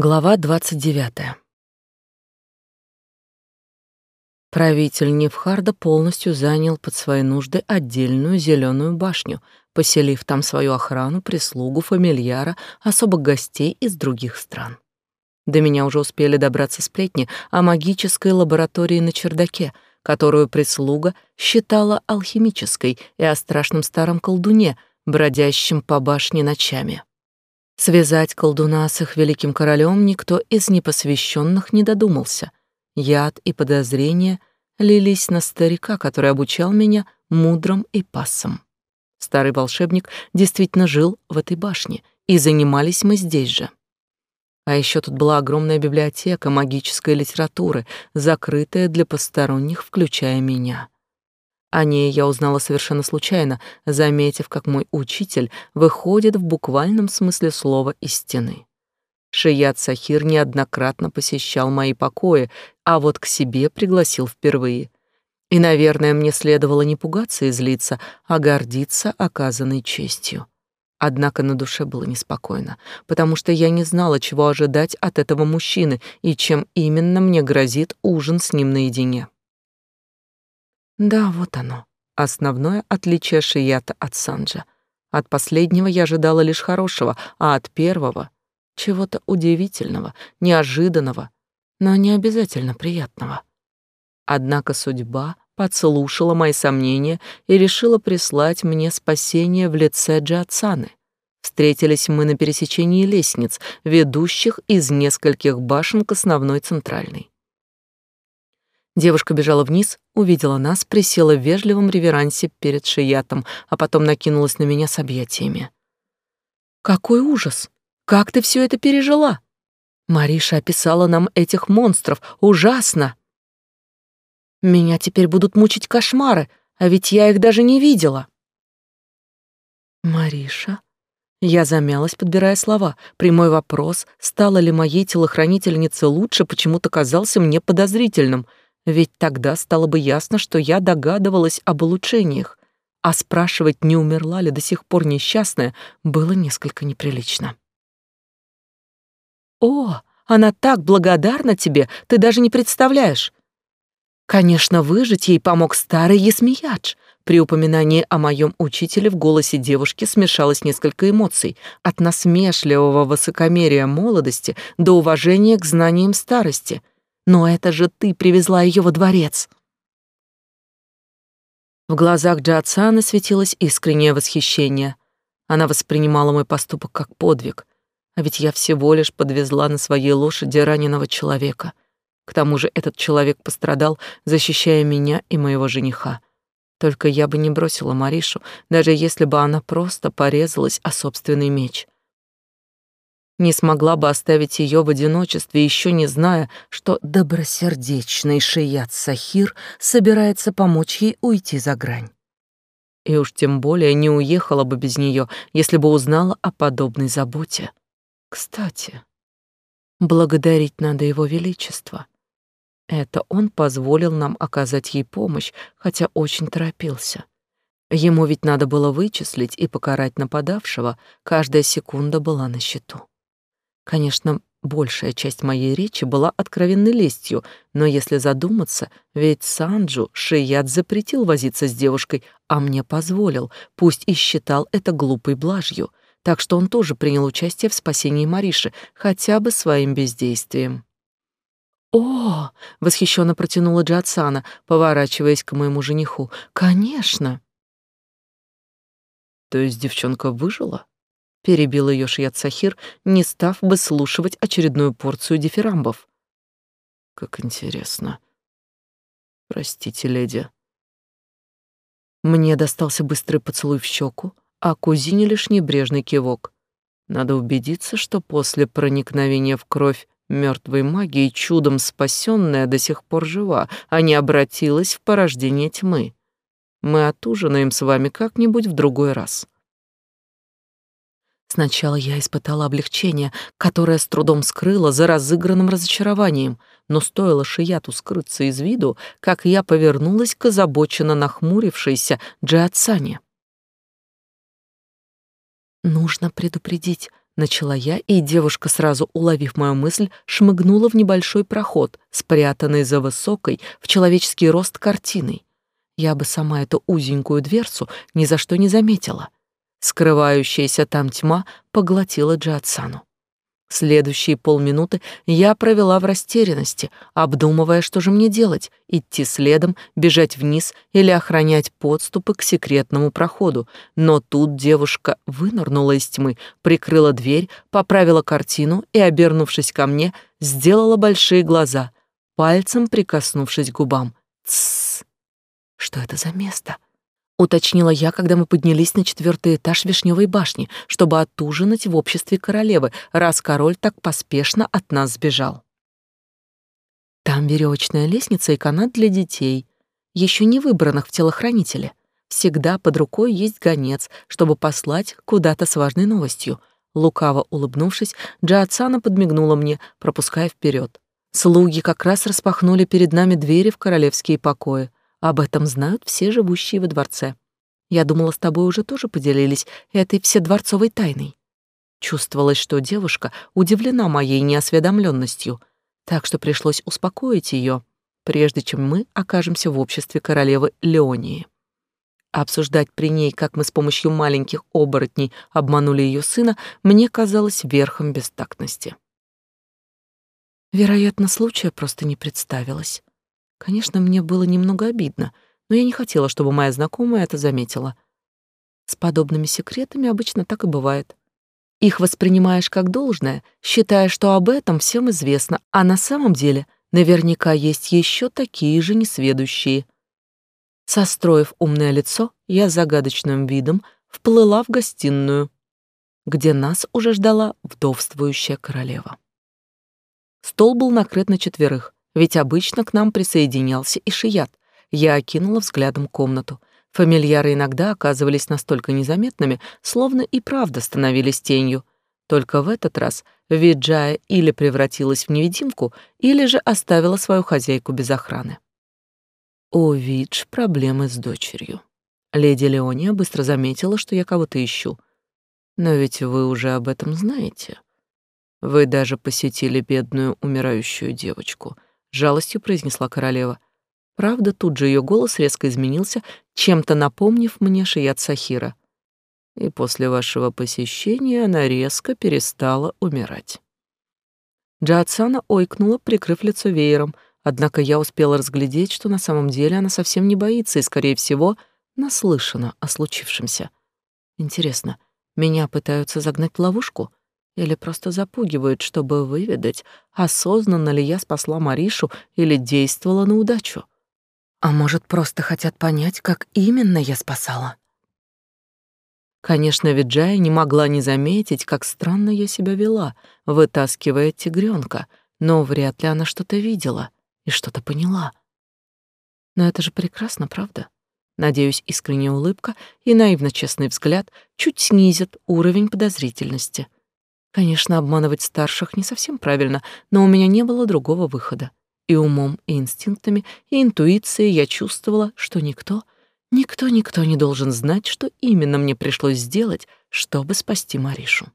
Глава 29. Правитель Невхарда полностью занял под свои нужды отдельную зеленую башню, поселив там свою охрану, прислугу, фамильяра, особых гостей из других стран. До меня уже успели добраться сплетни о магической лаборатории на чердаке, которую прислуга считала алхимической, и о страшном старом колдуне, бродящем по башне ночами. Связать колдуна с их великим королем никто из непосвященных не додумался. Яд и подозрения лились на старика, который обучал меня мудрым и пассам. Старый волшебник действительно жил в этой башне, и занимались мы здесь же. А еще тут была огромная библиотека магической литературы, закрытая для посторонних, включая меня. О ней я узнала совершенно случайно, заметив, как мой учитель выходит в буквальном смысле слова из стены. Шият Сахир неоднократно посещал мои покои, а вот к себе пригласил впервые. И, наверное, мне следовало не пугаться и злиться, а гордиться оказанной честью. Однако на душе было неспокойно, потому что я не знала, чего ожидать от этого мужчины и чем именно мне грозит ужин с ним наедине. Да, вот оно. Основное отличие Шията от Санджа. От последнего я ожидала лишь хорошего, а от первого — чего-то удивительного, неожиданного, но не обязательно приятного. Однако судьба подслушала мои сомнения и решила прислать мне спасение в лице Джиатсаны. Встретились мы на пересечении лестниц, ведущих из нескольких башен к основной центральной. Девушка бежала вниз, увидела нас, присела в вежливом реверансе перед Шиятом, а потом накинулась на меня с объятиями. «Какой ужас! Как ты все это пережила?» Мариша описала нам этих монстров. Ужасно! Меня теперь будут мучить кошмары, а ведь я их даже не видела. Мариша? Я замялась, подбирая слова. Прямой вопрос, стала ли моей телохранительнице лучше, почему-то казался мне подозрительным — ведь тогда стало бы ясно, что я догадывалась об улучшениях, а спрашивать, не умерла ли до сих пор несчастная, было несколько неприлично. «О, она так благодарна тебе, ты даже не представляешь!» Конечно, выжить ей помог старый Есмиядж. При упоминании о моем учителе в голосе девушки смешалось несколько эмоций, от насмешливого высокомерия молодости до уважения к знаниям старости — но это же ты привезла ее во дворец. В глазах Джиатсаны светилось искреннее восхищение. Она воспринимала мой поступок как подвиг, а ведь я всего лишь подвезла на своей лошади раненого человека. К тому же этот человек пострадал, защищая меня и моего жениха. Только я бы не бросила Маришу, даже если бы она просто порезалась о собственный меч не смогла бы оставить ее в одиночестве, еще не зная, что добросердечный Шият Сахир собирается помочь ей уйти за грань. И уж тем более не уехала бы без нее, если бы узнала о подобной заботе. Кстати, благодарить надо его величество. Это он позволил нам оказать ей помощь, хотя очень торопился. Ему ведь надо было вычислить и покарать нападавшего, каждая секунда была на счету. Конечно, большая часть моей речи была откровенной лестью, но если задуматься, ведь Санджу Шият запретил возиться с девушкой, а мне позволил, пусть и считал это глупой блажью, так что он тоже принял участие в спасении Мариши, хотя бы своим бездействием. «О!» — восхищенно протянула Джатсана, поворачиваясь к моему жениху. «Конечно!» «То есть девчонка выжила?» Перебил ее Шият Сахир, не став выслушивать очередную порцию дифирамбов. Как интересно. Простите, леди. Мне достался быстрый поцелуй в щеку, а кузине лишь небрежный кивок. Надо убедиться, что после проникновения в кровь мертвой магии чудом спасенная до сих пор жива, а не обратилась в порождение тьмы. Мы отужинаем с вами как-нибудь в другой раз. Сначала я испытала облегчение, которое с трудом скрыла за разыгранным разочарованием, но стоило Шияту скрыться из виду, как я повернулась к озабоченно нахмурившейся Джиатсане. «Нужно предупредить Начала я, и девушка, сразу уловив мою мысль, шмыгнула в небольшой проход, спрятанный за высокой в человеческий рост картиной. Я бы сама эту узенькую дверцу ни за что не заметила. Скрывающаяся там тьма поглотила Джиатсану. Следующие полминуты я провела в растерянности, обдумывая, что же мне делать: идти следом, бежать вниз или охранять подступы к секретному проходу. Но тут девушка вынырнула из тьмы, прикрыла дверь, поправила картину и, обернувшись ко мне, сделала большие глаза, пальцем прикоснувшись к губам. Тссс. Что это за место? Уточнила я, когда мы поднялись на четвертый этаж Вишневой башни, чтобы отужинать в обществе королевы, раз король так поспешно от нас сбежал. Там веревочная лестница и канат для детей, еще не выбранных в телохранителе. Всегда под рукой есть гонец, чтобы послать куда-то с важной новостью. Лукаво улыбнувшись, Джаатсана подмигнула мне, пропуская вперед. Слуги как раз распахнули перед нами двери в королевские покои. Об этом знают все живущие во дворце. Я думала, с тобой уже тоже поделились этой вседворцовой тайной. Чувствовалось, что девушка удивлена моей неосведомленностью, так что пришлось успокоить ее, прежде чем мы окажемся в обществе королевы Леонии. Обсуждать при ней, как мы с помощью маленьких оборотней обманули ее сына, мне казалось верхом бестактности. Вероятно, случая просто не представилось. Конечно, мне было немного обидно, но я не хотела, чтобы моя знакомая это заметила. С подобными секретами обычно так и бывает. Их воспринимаешь как должное, считая, что об этом всем известно, а на самом деле наверняка есть еще такие же несведущие. Состроив умное лицо, я загадочным видом вплыла в гостиную, где нас уже ждала вдовствующая королева. Стол был накрыт на четверых, ведь обычно к нам присоединялся и Шият. Я окинула взглядом комнату. Фамильяры иногда оказывались настолько незаметными, словно и правда становились тенью. Только в этот раз Виджая или превратилась в невидимку, или же оставила свою хозяйку без охраны. О, Видж, проблемы с дочерью. Леди Леония быстро заметила, что я кого-то ищу. Но ведь вы уже об этом знаете. Вы даже посетили бедную умирающую девочку — жалостью произнесла королева. Правда, тут же ее голос резко изменился, чем-то напомнив мне Шият Сахира. И после вашего посещения она резко перестала умирать. Джаатсана ойкнула, прикрыв лицо веером, однако я успела разглядеть, что на самом деле она совсем не боится и, скорее всего, наслышана о случившемся. Интересно, меня пытаются загнать в ловушку? Или просто запугивают, чтобы выведать, осознанно ли я спасла Маришу или действовала на удачу. А может, просто хотят понять, как именно я спасала? Конечно, Виджая не могла не заметить, как странно я себя вела, вытаскивая тигренка, но вряд ли она что-то видела и что-то поняла. Но это же прекрасно, правда? Надеюсь, искренняя улыбка и наивно-честный взгляд чуть снизят уровень подозрительности — Конечно, обманывать старших не совсем правильно, но у меня не было другого выхода. И умом, и инстинктами, и интуицией я чувствовала, что никто, никто, никто не должен знать, что именно мне пришлось сделать, чтобы спасти Маришу.